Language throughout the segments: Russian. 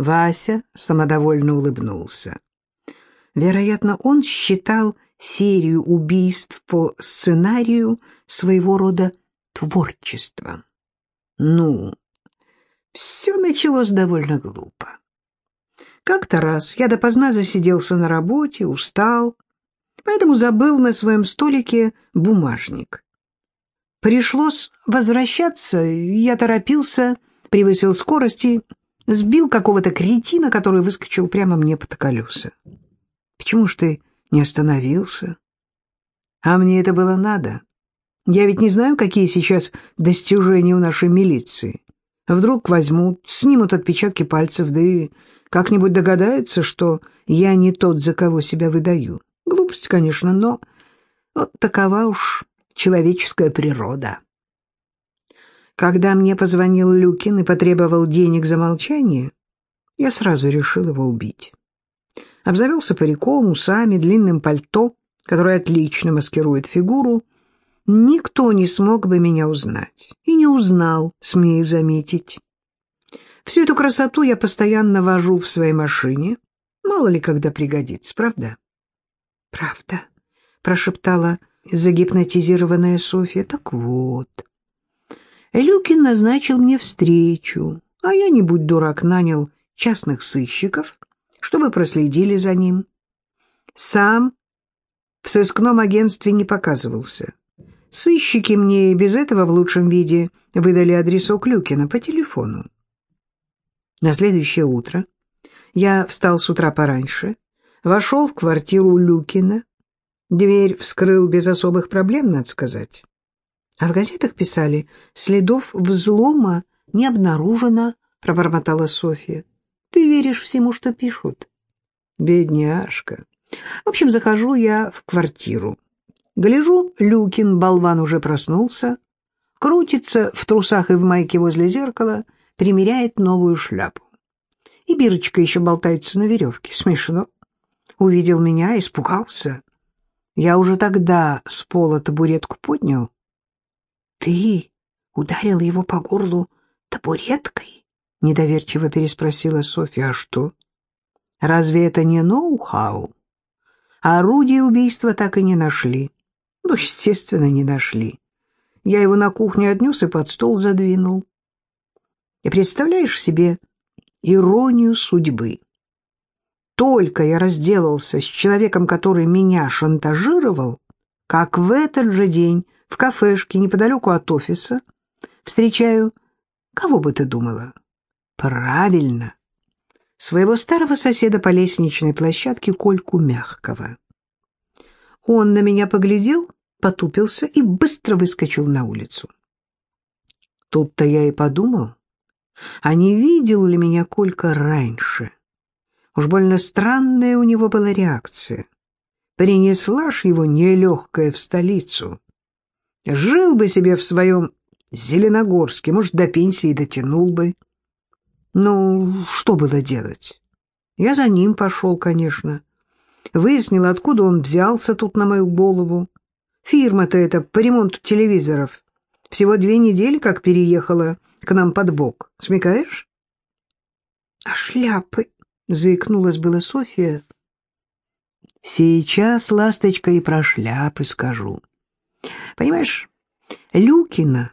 Вася самодовольно улыбнулся. Вероятно, он считал серию убийств по сценарию своего рода творчеством. Ну, все началось довольно глупо. Как-то раз я допоздна засиделся на работе, устал, поэтому забыл на своем столике бумажник. Пришлось возвращаться, я торопился, превысил скорость и сбил какого-то кретина, который выскочил прямо мне под колеса. Почему ж ты не остановился? А мне это было надо. Я ведь не знаю, какие сейчас достижения у нашей милиции. Вдруг возьмут, снимут отпечатки пальцев, да и как-нибудь догадаются, что я не тот, за кого себя выдаю. Глупость, конечно, но вот такова уж человеческая природа. Когда мне позвонил Люкин и потребовал денег за молчание, я сразу решил его убить. Обзавелся париком, усами, длинным пальто, которое отлично маскирует фигуру. Никто не смог бы меня узнать. И не узнал, смею заметить. Всю эту красоту я постоянно вожу в своей машине. Мало ли когда пригодится, правда? — Правда, — прошептала загипнотизированная Софья. — Так вот. Люкин назначил мне встречу, а я, не будь дурак, нанял частных сыщиков, чтобы проследили за ним. Сам в сыскном агентстве не показывался. Сыщики мне и без этого в лучшем виде выдали адресок Люкина по телефону. На следующее утро я встал с утра пораньше, вошел в квартиру Люкина. Дверь вскрыл без особых проблем, надо сказать. А в газетах писали, следов взлома не обнаружено, пробормотала Софья. Ты веришь всему, что пишут? Бедняжка. В общем, захожу я в квартиру. Гляжу, Люкин, болван, уже проснулся, крутится в трусах и в майке возле зеркала, примеряет новую шляпу. И Бирочка еще болтается на веревке. Смешно. Увидел меня, испугался. Я уже тогда с пола табуретку поднял, «Ты ударил его по горлу табуреткой?» — недоверчиво переспросила Софья. «А что? Разве это не ноу-хау? Орудие убийства так и не нашли. Ну, естественно, не нашли. Я его на кухню отнес и под стол задвинул. И представляешь себе иронию судьбы? Только я разделался с человеком, который меня шантажировал, как в этот же день в кафешке неподалеку от офиса встречаю... Кого бы ты думала? Правильно. Своего старого соседа по лестничной площадке Кольку Мягкого. Он на меня поглядел, потупился и быстро выскочил на улицу. Тут-то я и подумал, а не видел ли меня Колька раньше? Уж больно странная у него была реакция. Принесла ж его нелегкая в столицу. Жил бы себе в своем Зеленогорске, может, до пенсии дотянул бы. Ну, что было делать? Я за ним пошел, конечно. Выяснил, откуда он взялся тут на мою голову. Фирма-то эта по ремонту телевизоров. Всего две недели как переехала к нам под бок. Смекаешь? — А шляпы? — заикнулась была Софья. — Сейчас, ласточка, и про шляпы скажу. Понимаешь, Люкина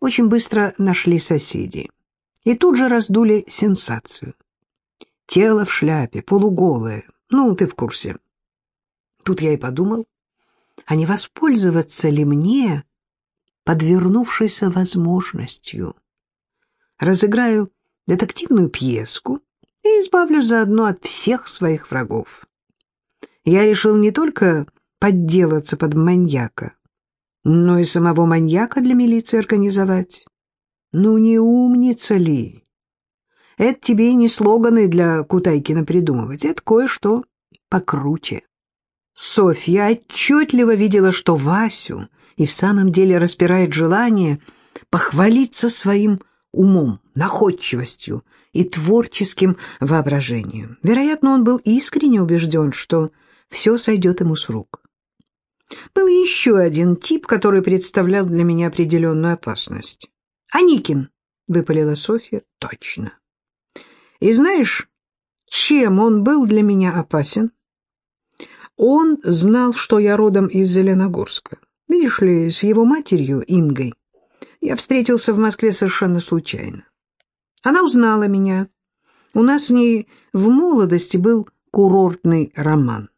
очень быстро нашли соседи и тут же раздули сенсацию. Тело в шляпе, полуголое, ну, ты в курсе. Тут я и подумал, а не воспользоваться ли мне подвернувшейся возможностью. Разыграю детективную пьеску и избавлюсь заодно от всех своих врагов. Я решил не только подделаться под маньяка, но и самого маньяка для милиции организовать. Ну не умница ли? Это тебе не слоганы для Кутайкина придумывать, это кое-что покруче. Софья отчетливо видела, что Васю и в самом деле распирает желание похвалиться своим умом, находчивостью и творческим воображением. Вероятно, он был искренне убежден, что все сойдет ему с рук. Был еще один тип, который представлял для меня определенную опасность. «Аникин», — выпалила Софья, — «точно». И знаешь, чем он был для меня опасен? Он знал, что я родом из Зеленогорска. Видишь ли, с его матерью, Ингой, я встретился в Москве совершенно случайно. Она узнала меня. У нас с ней в молодости был курортный роман.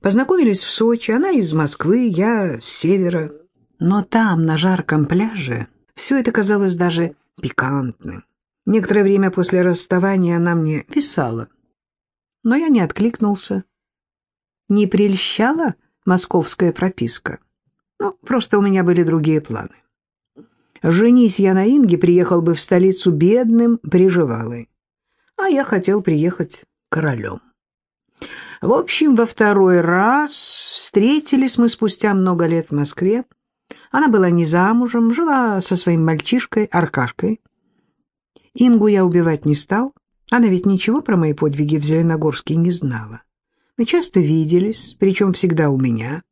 Познакомились в Сочи, она из Москвы, я с севера. Но там, на жарком пляже, все это казалось даже пикантным. Некоторое время после расставания она мне писала, но я не откликнулся. Не прельщала московская прописка. Ну, просто у меня были другие планы. Женись я на Инге, приехал бы в столицу бедным, приживалой. А я хотел приехать королем. В общем, во второй раз встретились мы спустя много лет в Москве. Она была не замужем, жила со своим мальчишкой Аркашкой. Ингу я убивать не стал, она ведь ничего про мои подвиги в Зеленогорске не знала. Мы часто виделись, причем всегда у меня.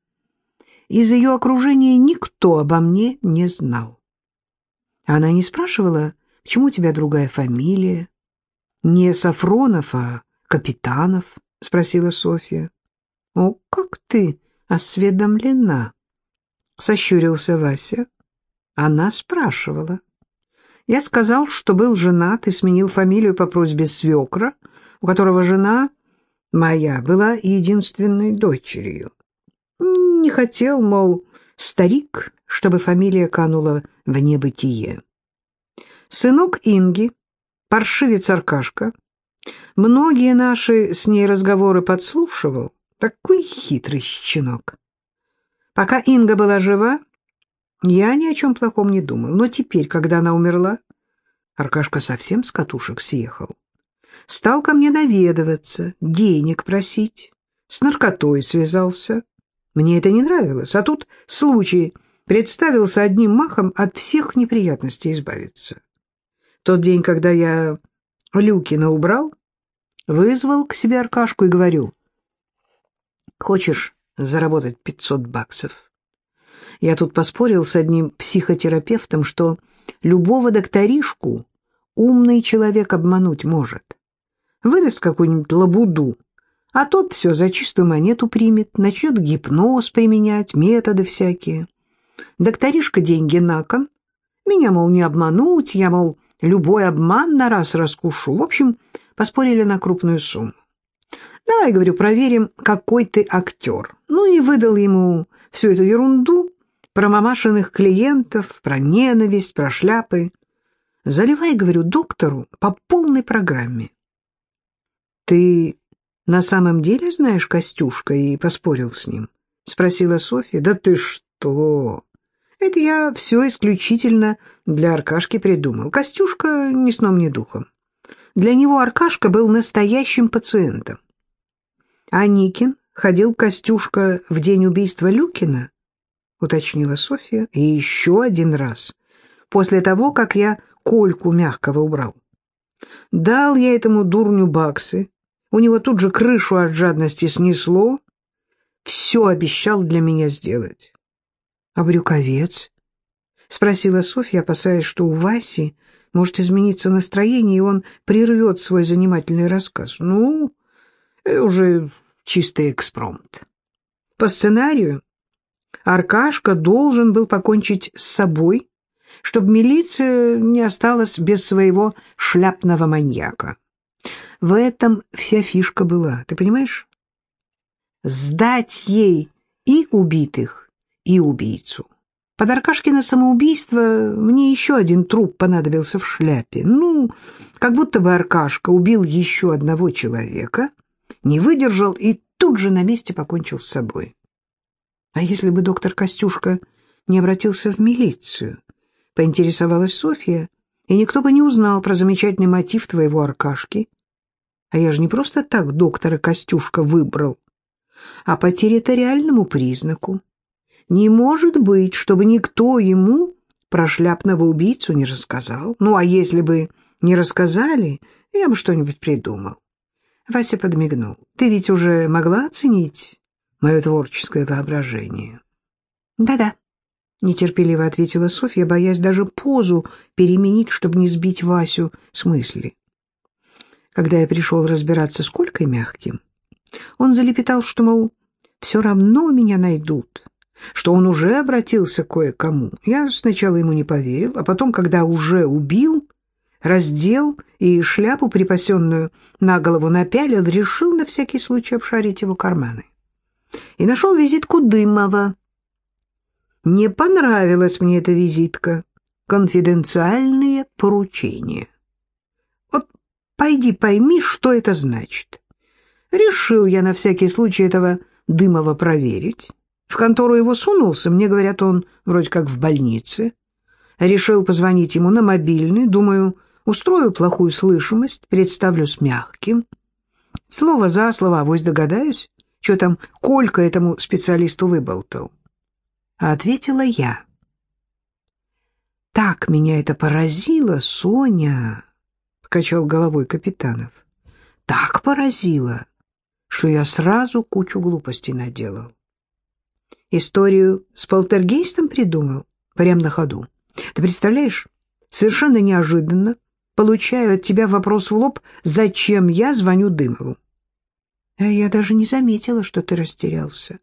Из ее окружения никто обо мне не знал. Она не спрашивала, почему у тебя другая фамилия? Не Сафронов, а Капитанов, спросила Софья. О, как ты осведомлена? Сощурился Вася. Она спрашивала. Я сказал, что был женат и сменил фамилию по просьбе свекра, у которого жена моя была единственной дочерью. Не хотел, мол, старик, чтобы фамилия канула в небытие. Сынок Инги, паршивец Аркашка, многие наши с ней разговоры подслушивал. Такой хитрый щенок. Пока Инга была жива, я ни о чем плохом не думал. Но теперь, когда она умерла, Аркашка совсем с катушек съехал. Стал ко мне наведываться, денег просить, с наркотой связался. Мне это не нравилось, а тут случай представился одним махом от всех неприятностей избавиться. Тот день, когда я Люкина убрал, вызвал к себе Аркашку и говорю, «Хочешь заработать пятьсот баксов?» Я тут поспорил с одним психотерапевтом, что любого докторишку умный человек обмануть может. Выдаст какую-нибудь лабуду, а тот все за чистую монету примет, начнет гипноз применять, методы всякие. Докторишка деньги на кон. Меня, мол, не обмануть, я, мол, любой обман на раз раскушу. В общем, поспорили на крупную сумму. Давай, говорю, проверим, какой ты актер. Ну и выдал ему всю эту ерунду, про мамашиных клиентов, про ненависть, про шляпы. Заливай, говорю, доктору по полной программе. Ты на самом деле знаешь Костюшка и поспорил с ним? Спросила Софья. Да ты что? Это я все исключительно для Аркашки придумал. Костюшка ни сном, ни духом. Для него Аркашка был настоящим пациентом. А Никин ходил Костюшка в день убийства Люкина — уточнила Софья. «И еще один раз, после того, как я Кольку мягкого убрал. Дал я этому дурню баксы, у него тут же крышу от жадности снесло, все обещал для меня сделать». «А брюковец?» — спросила Софья, опасаясь, что у Васи может измениться настроение, и он прервет свой занимательный рассказ. «Ну, это уже чистый экспромт. По сценарию Аркашка должен был покончить с собой, чтобы милиция не осталась без своего шляпного маньяка. В этом вся фишка была, ты понимаешь? Сдать ей и убитых, и убийцу. Под Аркашкино самоубийство мне еще один труп понадобился в шляпе. Ну, как будто бы Аркашка убил еще одного человека, не выдержал и тут же на месте покончил с собой. А если бы доктор Костюшка не обратился в милицию? Поинтересовалась Софья, и никто бы не узнал про замечательный мотив твоего Аркашки. А я же не просто так доктора Костюшка выбрал, а по территориальному признаку. Не может быть, чтобы никто ему про шляпного убийцу не рассказал. Ну, а если бы не рассказали, я бы что-нибудь придумал. Вася подмигнул. Ты ведь уже могла оценить мое творческое воображение. Да-да, нетерпеливо ответила Софья, боясь даже позу переменить, чтобы не сбить Васю с мысли. когда я пришел разбираться с Колькой мягким. Он залепетал, что, мол, все равно меня найдут, что он уже обратился кое-кому. Я сначала ему не поверил, а потом, когда уже убил, раздел и шляпу, припасенную на голову, напялил, решил на всякий случай обшарить его карманы. И нашел визитку Дымова. Не понравилась мне эта визитка. Конфиденциальные поручения. Вот пойди пойми, что это значит. Решил я на всякий случай этого Дымова проверить. В контору его сунулся, мне говорят, он вроде как в больнице. Решил позвонить ему на мобильный, думаю, устрою плохую слышимость, представлюсь мягким. Слово за слово, авось догадаюсь, что там Колька этому специалисту выболтал. А ответила я. «Так меня это поразило, Соня!» — покачал головой Капитанов. «Так поразило, что я сразу кучу глупостей наделал. Историю с полтергейстом придумал, прямо на ходу. Ты представляешь, совершенно неожиданно получаю от тебя вопрос в лоб, зачем я звоню Дымову. А я даже не заметила, что ты растерялся.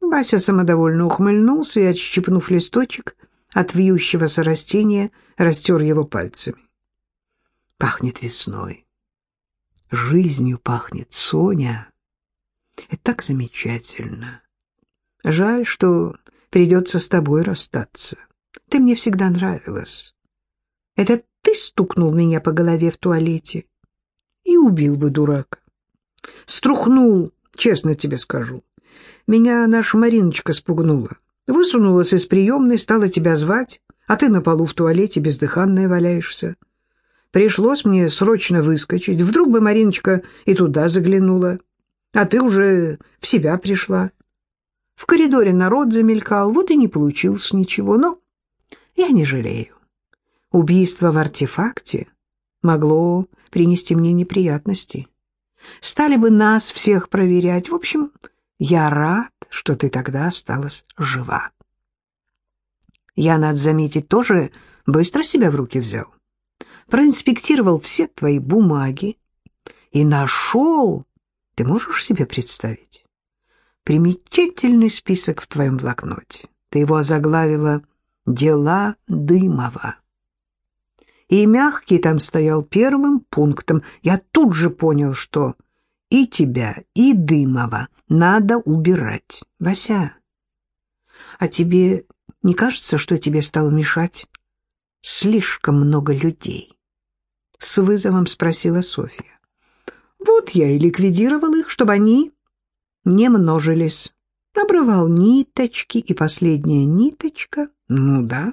Вася самодовольно ухмыльнулся и, отщипнув листочек от вьющегося растения, растер его пальцами. Пахнет весной. Жизнью пахнет Соня. Это так замечательно. Жаль, что придется с тобой расстаться. Ты мне всегда нравилась. Это ты стукнул меня по голове в туалете и убил бы, дурак. Струхнул, честно тебе скажу. Меня наша Мариночка спугнула. Высунулась из приемной, стала тебя звать, а ты на полу в туалете бездыханная валяешься. Пришлось мне срочно выскочить. Вдруг бы Мариночка и туда заглянула, а ты уже в себя пришла. В коридоре народ замелькал, вот и не получилось ничего, но я не жалею. Убийство в артефакте могло принести мне неприятности. Стали бы нас всех проверять. В общем, я рад, что ты тогда осталась жива. Я, надо заметить, тоже быстро себя в руки взял. Проинспектировал все твои бумаги и нашел, ты можешь себе представить, примечательный список в твоем блокноте. Ты его озаглавила «Дела Дымова». И мягкий там стоял первым пунктом. Я тут же понял, что и тебя, и Дымова надо убирать. Вася, а тебе не кажется, что тебе стало мешать слишком много людей? С вызовом спросила Софья. Вот я и ликвидировал их, чтобы они не множились. Обрывал ниточки, и последняя ниточка, ну да,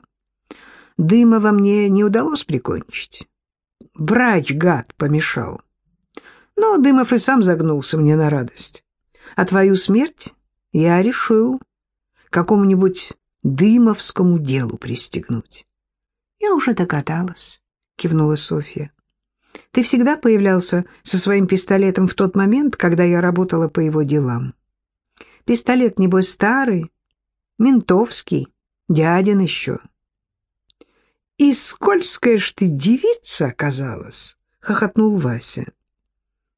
Дымова мне не удалось прикончить. Врач, гад, помешал. Но Дымов и сам загнулся мне на радость. А твою смерть я решил какому-нибудь дымовскому делу пристегнуть. Я уже догадалась, кивнула Софья. Ты всегда появлялся со своим пистолетом в тот момент, когда я работала по его делам. Пистолет, небось, старый, ментовский, дядин еще. И скользкая ж ты девица оказалась, хохотнул Вася.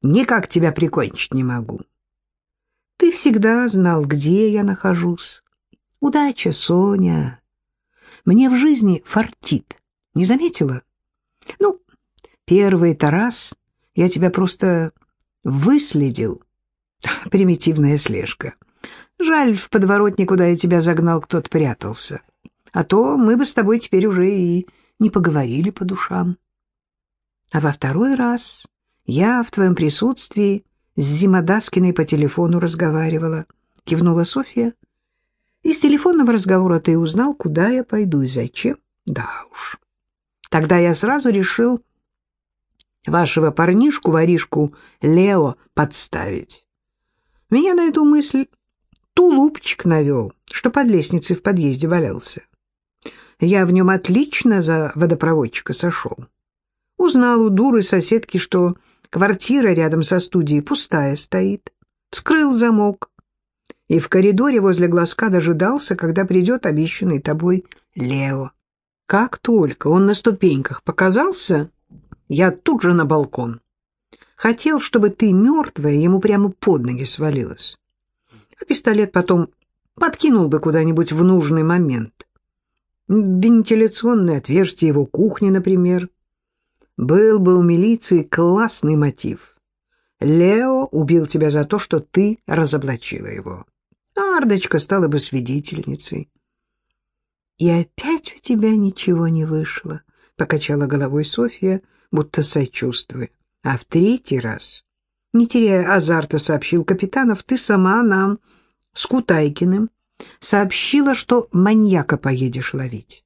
Никак тебя прикончить не могу. Ты всегда знал, где я нахожусь. Удача, Соня. Мне в жизни фартит. Не заметила? Ну, первый-то раз я тебя просто выследил. Примитивная слежка. Жаль, в подворотне, куда я тебя загнал, кто-то прятался. А то мы бы с тобой теперь уже и не поговорили по душам. А во второй раз я в твоем присутствии с Зимодаскиной по телефону разговаривала, кивнула Софья. Из телефонного разговора ты узнал, куда я пойду и зачем? Да уж. Тогда я сразу решил вашего парнишку-воришку Лео подставить. Меня на эту мысль тулупчик навел, что под лестницей в подъезде валялся. Я в нем отлично за водопроводчика сошел. Узнал у дуры соседки, что Квартира рядом со студией пустая стоит. Вскрыл замок. И в коридоре возле глазка дожидался, когда придет обещанный тобой Лео. Как только он на ступеньках показался, я тут же на балкон. Хотел, чтобы ты, мертвая, ему прямо под ноги свалилась. А пистолет потом подкинул бы куда-нибудь в нужный момент. Вентиляционное отверстие его кухни, например. Был бы у милиции классный мотив. Лео убил тебя за то, что ты разоблачила его. А Ардочка стала бы свидетельницей. «И опять у тебя ничего не вышло», — покачала головой Софья, будто сочувствуя. «А в третий раз, не теряя азарта, сообщил капитанов, ты сама нам с Кутайкиным сообщила, что маньяка поедешь ловить.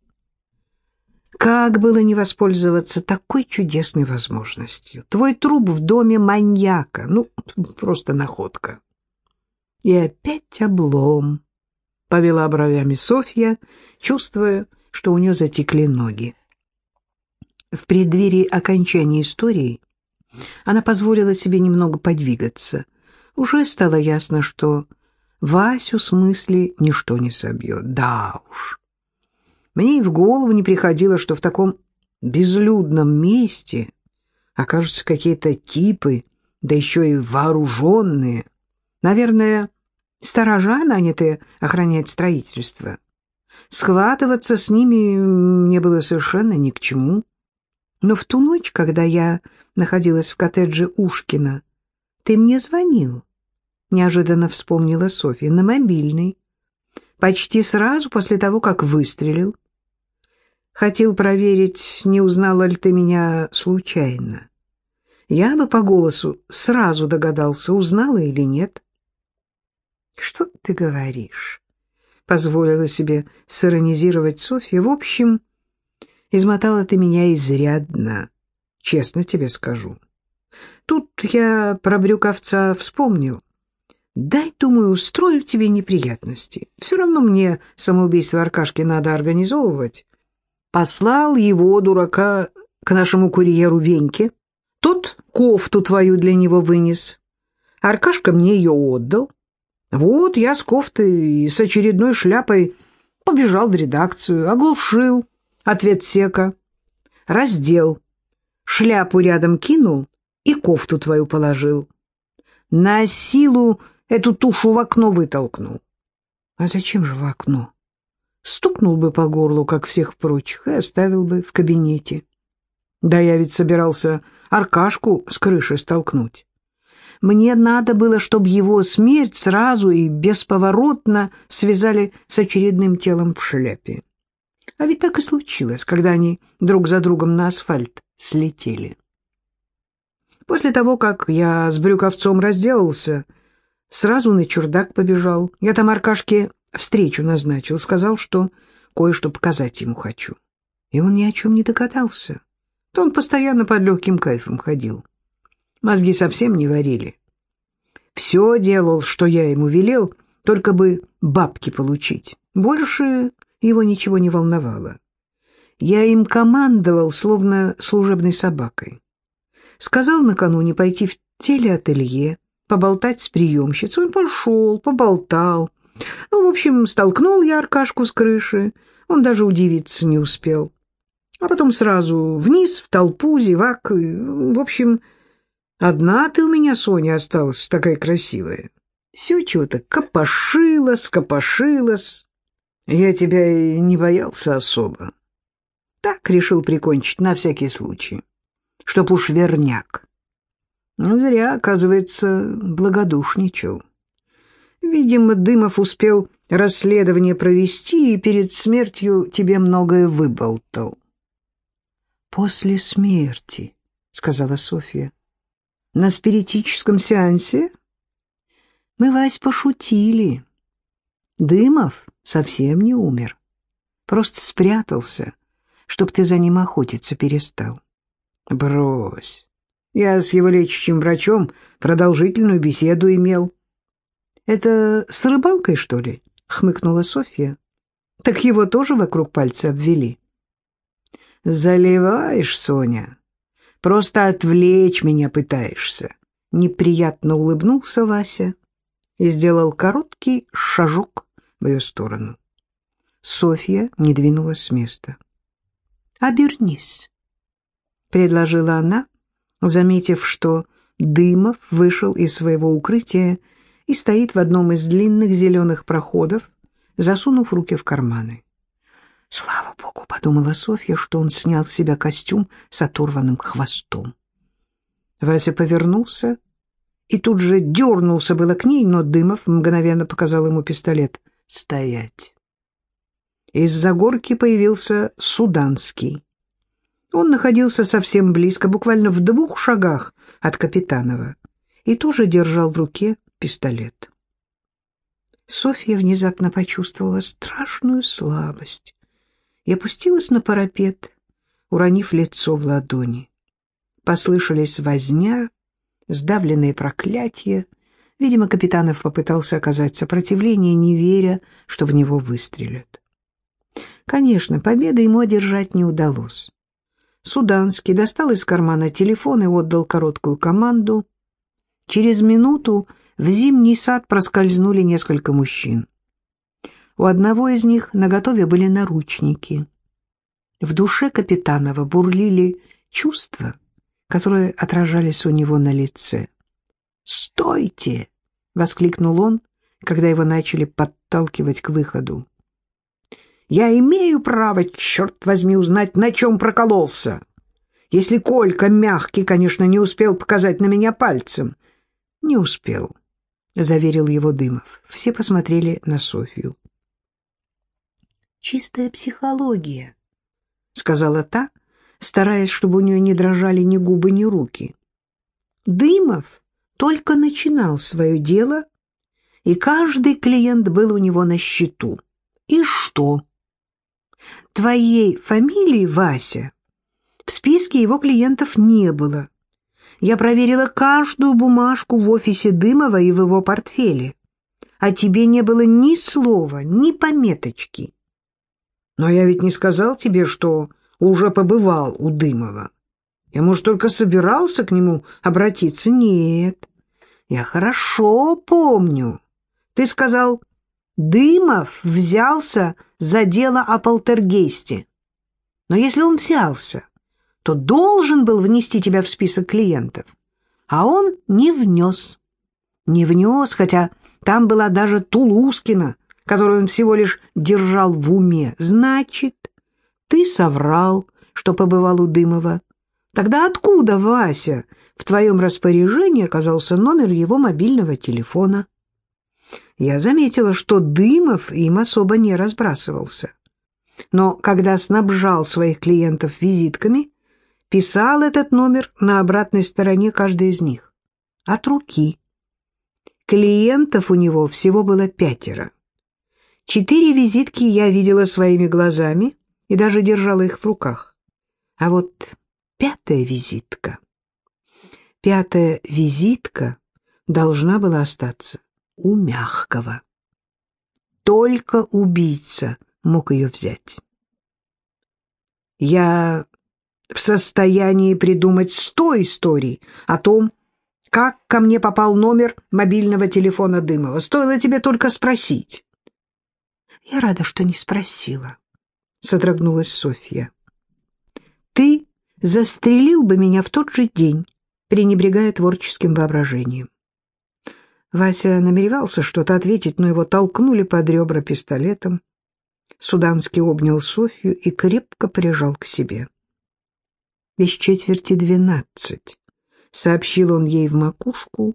Как было не воспользоваться такой чудесной возможностью? Твой труп в доме маньяка, ну, просто находка. И опять облом, — повела бровями Софья, чувствуя, что у нее затекли ноги. В преддверии окончания истории она позволила себе немного подвигаться. Уже стало ясно, что Васю с мысли ничто не собьет. Да уж. Мне и в голову не приходило, что в таком безлюдном месте окажутся какие-то типы, да еще и вооруженные. Наверное, сторожа, нанятые охранять строительство. Схватываться с ними мне было совершенно ни к чему. Но в ту ночь, когда я находилась в коттедже Ушкина, ты мне звонил. — неожиданно вспомнила Софья, — на мобильный. Почти сразу после того, как выстрелил. Хотел проверить, не узнала ли ты меня случайно. Я бы по голосу сразу догадался, узнала или нет. — Что ты говоришь? — позволила себе сиронизировать Софья. — В общем, измотала ты меня изрядно, честно тебе скажу. Тут я про брюковца вспомнил. Дай, думаю, устрою тебе неприятности. Все равно мне самоубийство Аркашки надо организовывать. Послал его, дурака, к нашему курьеру Веньке. Тот кофту твою для него вынес. Аркашка мне ее отдал. Вот я с кофтой и с очередной шляпой побежал в редакцию, оглушил ответ сека, раздел, шляпу рядом кинул и кофту твою положил. На силу эту тушу в окно вытолкнул. А зачем же в окно? Стукнул бы по горлу, как всех прочих, и оставил бы в кабинете. Да я ведь собирался Аркашку с крыши столкнуть. Мне надо было, чтобы его смерть сразу и бесповоротно связали с очередным телом в шляпе. А ведь так и случилось, когда они друг за другом на асфальт слетели. После того, как я с брюковцом разделался, Сразу на чердак побежал. Я там Аркашке встречу назначил, сказал, что кое-что показать ему хочу. И он ни о чем не догадался. То он постоянно под легким кайфом ходил. Мозги совсем не варили. Все делал, что я ему велел, только бы бабки получить. Больше его ничего не волновало. Я им командовал, словно служебной собакой. Сказал накануне пойти в телеателье, поболтать с приемщицей. Он пошел, поболтал. Ну, в общем, столкнул я Аркашку с крыши. Он даже удивиться не успел. А потом сразу вниз, в толпу, зевак. В общем, одна ты у меня, Соня, осталась такая красивая. Все чего-то копошилась, копошилась. Я тебя и не боялся особо. Так решил прикончить на всякий случай, чтоб уж верняк. Ну, зря, оказывается, благодушничал. Видимо, Дымов успел расследование провести и перед смертью тебе многое выболтал. «После смерти», — сказала Софья. «На спиритическом сеансе?» «Мы, Вась, пошутили. Дымов совсем не умер. Просто спрятался, чтоб ты за ним охотиться перестал». «Брось. Я с его лечащим врачом продолжительную беседу имел. — Это с рыбалкой, что ли? — хмыкнула Софья. — Так его тоже вокруг пальца обвели. — Заливаешь, Соня. Просто отвлечь меня пытаешься. Неприятно улыбнулся Вася и сделал короткий шажок в ее сторону. Софья не двинулась с места. «Обернись», — предложила она, заметив, что Дымов вышел из своего укрытия и стоит в одном из длинных зеленых проходов, засунув руки в карманы. «Слава Богу!» — подумала Софья, что он снял с себя костюм с оторванным хвостом. Вася повернулся и тут же дернулся было к ней, но Дымов мгновенно показал ему пистолет. «Стоять!» Из-за горки появился Суданский. Он находился совсем близко, буквально в двух шагах от Капитанова, и тоже держал в руке пистолет. Софья внезапно почувствовала страшную слабость и опустилась на парапет, уронив лицо в ладони. Послышались возня, сдавленные проклятия. Видимо, Капитанов попытался оказать сопротивление, не веря, что в него выстрелят. Конечно, победы ему одержать не удалось. Суданский достал из кармана телефон и отдал короткую команду. Через минуту в зимний сад проскользнули несколько мужчин. У одного из них наготове были наручники. В душе Капитанова бурлили чувства, которые отражались у него на лице. «Стойте!» — воскликнул он, когда его начали подталкивать к выходу. «Я имею право, черт возьми, узнать, на чем прокололся. Если Колька мягкий, конечно, не успел показать на меня пальцем». «Не успел», — заверил его Дымов. Все посмотрели на Софью. «Чистая психология», — сказала та, — стараясь, чтобы у нее не дрожали ни губы, ни руки. Дымов только начинал свое дело, и каждый клиент был у него на счету. И что? Твоей фамилии, Вася, в списке его клиентов не было. Я проверила каждую бумажку в офисе Дымова и в его портфеле. А тебе не было ни слова, ни пометочки. Но я ведь не сказал тебе, что уже побывал у Дымова. Я, может, только собирался к нему обратиться? Нет, я хорошо помню. Ты сказал, Дымов взялся за дело о полтергейсте. Но если он взялся, то должен был внести тебя в список клиентов. А он не внес. Не внес, хотя там была даже Тулускина, которую он всего лишь держал в уме. Значит, ты соврал, что побывал у Дымова. Тогда откуда, Вася, в твоем распоряжении оказался номер его мобильного телефона? Я заметила, что Дымов им особо не разбрасывался. Но когда снабжал своих клиентов визитками, писал этот номер на обратной стороне каждой из них. От руки. Клиентов у него всего было пятеро. Четыре визитки я видела своими глазами, и даже держала их в руках. А вот пятая визитка... Пятая визитка должна была остаться у мягкого. Только убийца мог ее взять. Я в состоянии придумать сто историй о том, как ко мне попал номер мобильного телефона Дымова. Стоило тебе только спросить. Я рада, что не спросила содрогнулась Софья. «Ты застрелил бы меня в тот же день, пренебрегая творческим воображением». Вася намеревался что-то ответить, но его толкнули под ребра пистолетом. Суданский обнял Софью и крепко прижал к себе. «Без четверти двенадцать», — сообщил он ей в макушку.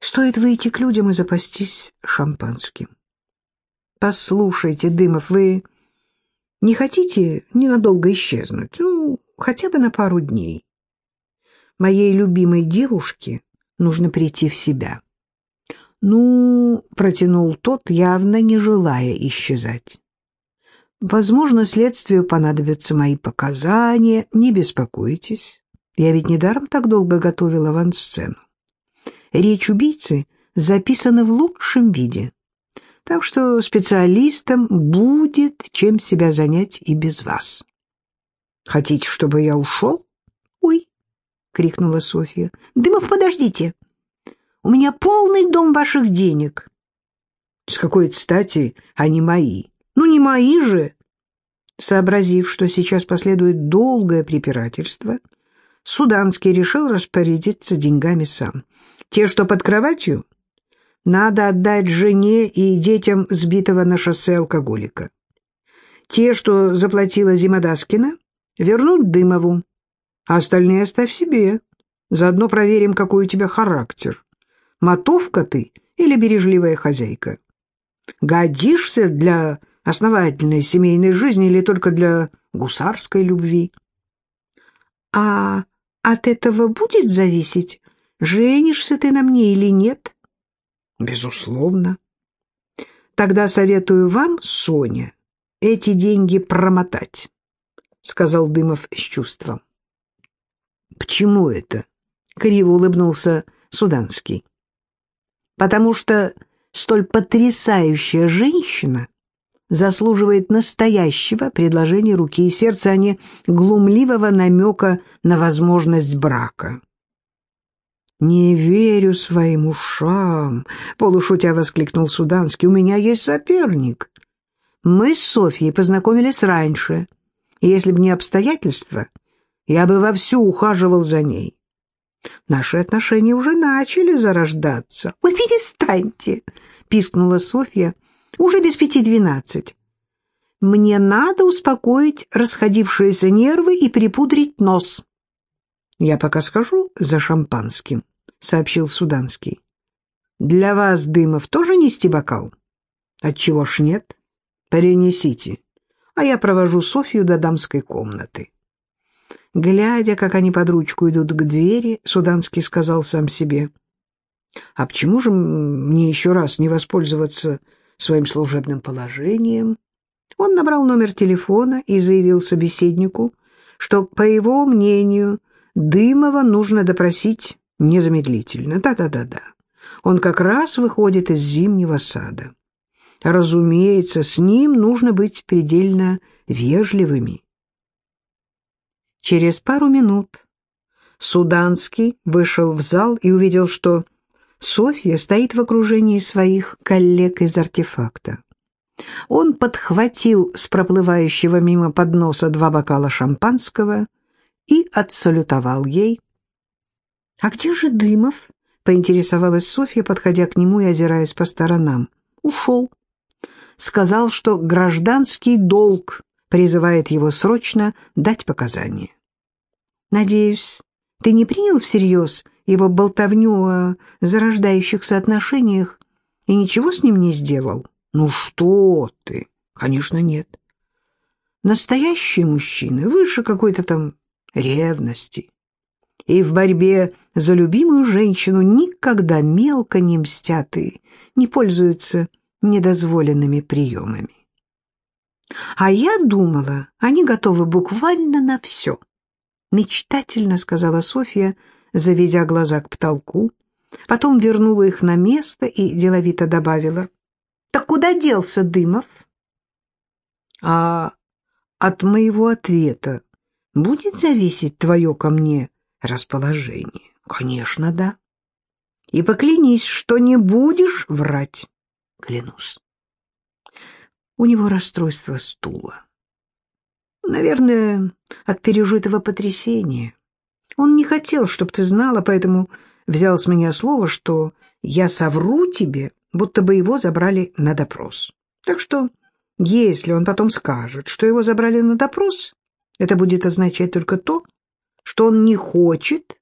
«Стоит выйти к людям и запастись шампанским». «Послушайте, Дымов, вы не хотите ненадолго исчезнуть? Ну, хотя бы на пару дней. Моей любимой девушке нужно прийти в себя. Ну, протянул тот, явно не желая исчезать. Возможно, следствию понадобятся мои показания. Не беспокойтесь. Я ведь недаром так долго готовила авансцену. Речь убийцы записана в лучшем виде так что специалистам будет чем себя занять и без вас. Хотите, чтобы я ушел? Ой, крикнула Софья. Дымов, подождите. У меня полный дом ваших денег. С какой стати они мои? Ну, не мои же. Сообразив, что сейчас последует долгое препирательство, Суданский решил распорядиться деньгами сам. Те, что под кроватью, надо отдать жене и детям сбитого на шоссе алкоголика. Те, что заплатила Зимодаскина, вернуть Дымову, а остальные оставь себе. Заодно проверим, какой у тебя характер. Мотовка ты или бережливая хозяйка? Годишься для основательной семейной жизни или только для гусарской любви? А от этого будет зависеть, женишься ты на мне или нет? Безусловно. Тогда советую вам, Соня, эти деньги промотать, сказал Дымов с чувством. Почему это? Криво улыбнулся Суданский. Потому что столь потрясающая женщина заслуживает настоящего предложения руки и сердца, а не глумливого намека на возможность брака. «Не верю своим ушам!» — полушутя воскликнул Суданский. «У меня есть соперник. Мы с Софьей познакомились раньше, если бы не обстоятельства, я бы вовсю ухаживал за ней. Наши отношения уже начали зарождаться. «Ой, перестаньте!» — пискнула Софья. «Уже без пяти двенадцать. Мне надо успокоить расходившиеся нервы и припудрить нос». «Я пока схожу за шампанским», — сообщил Суданский. «Для вас, Дымов, тоже нести бокал?» «Отчего ж нет? Перенесите, а я провожу Софью до дамской комнаты». Глядя, как они под ручку идут к двери, Суданский сказал сам себе, «А почему же мне еще раз не воспользоваться своим служебным положением?» Он набрал номер телефона и заявил собеседнику, что, по его мнению, Дымова нужно допросить незамедлительно. Да-да-да-да. Он как раз выходит из зимнего сада. Разумеется, с ним нужно быть предельно вежливыми. Через пару минут Суданский вышел в зал и увидел, что Софья стоит в окружении своих коллег из артефакта. Он подхватил с проплывающего мимо подноса два бокала шампанского и отсалютовал ей. «А где же Дымов?» — поинтересовалась Софья, подходя к нему и озираясь по сторонам. «Ушел. Сказал, что гражданский долг призывает его срочно дать показания. Надеюсь, ты не принял всерьез его болтовню о зарождающихся отношениях и ничего с ним не сделал? Ну что ты? Конечно, нет. Настоящие мужчины выше какой-то там ревности. И в борьбе за любимую женщину никогда мелко не мстят и не пользуются недозволенными приемами. А я думала, они готовы буквально на все. Мечтательно сказала Софья, заведя глаза к потолку. Потом вернула их на место и деловито добавила. «Так куда делся Дымов?» «А от моего ответа будет зависеть твое ко мне расположение?» «Конечно, да. И поклянись, что не будешь врать». «Клянусь». У него расстройство стула. Наверное, от пережитого потрясения. Он не хотел, чтобы ты знала, поэтому взял с меня слово, что я совру тебе, будто бы его забрали на допрос. Так что, если он потом скажет, что его забрали на допрос, это будет означать только то, что он не хочет,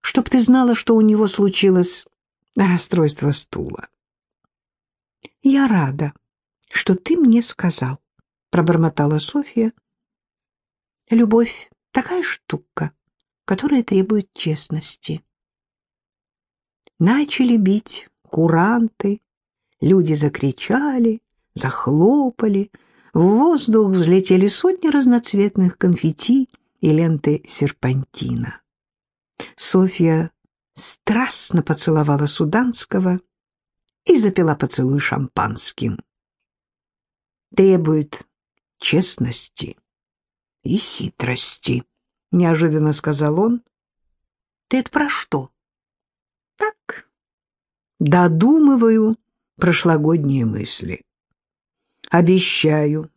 чтобы ты знала, что у него случилось расстройство стула. «Я рада, что ты мне сказал», — пробормотала Софья. «Любовь — такая штука, которая требует честности». Начали бить куранты, люди закричали, захлопали, в воздух взлетели сотни разноцветных конфетти и ленты серпантина. Софья страстно поцеловала Суданского, и запила поцелуй шампанским. Требует честности и хитрости, — неожиданно сказал он. Ты это про что? Так, додумываю прошлогодние мысли. Обещаю,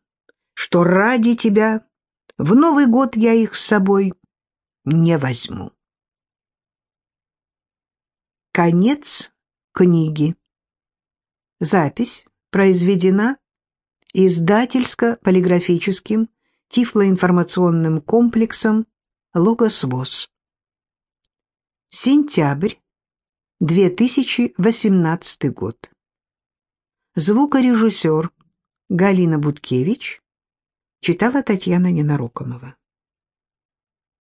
что ради тебя В Новый год я их с собой не возьму. Конец книги. Запись произведена издательско-полиграфическим тифлоинформационным комплексом «Логос ВОЗ». Сентябрь 2018 год. Звукорежиссер Галина Буткевич читала Татьяна Ненарокомова.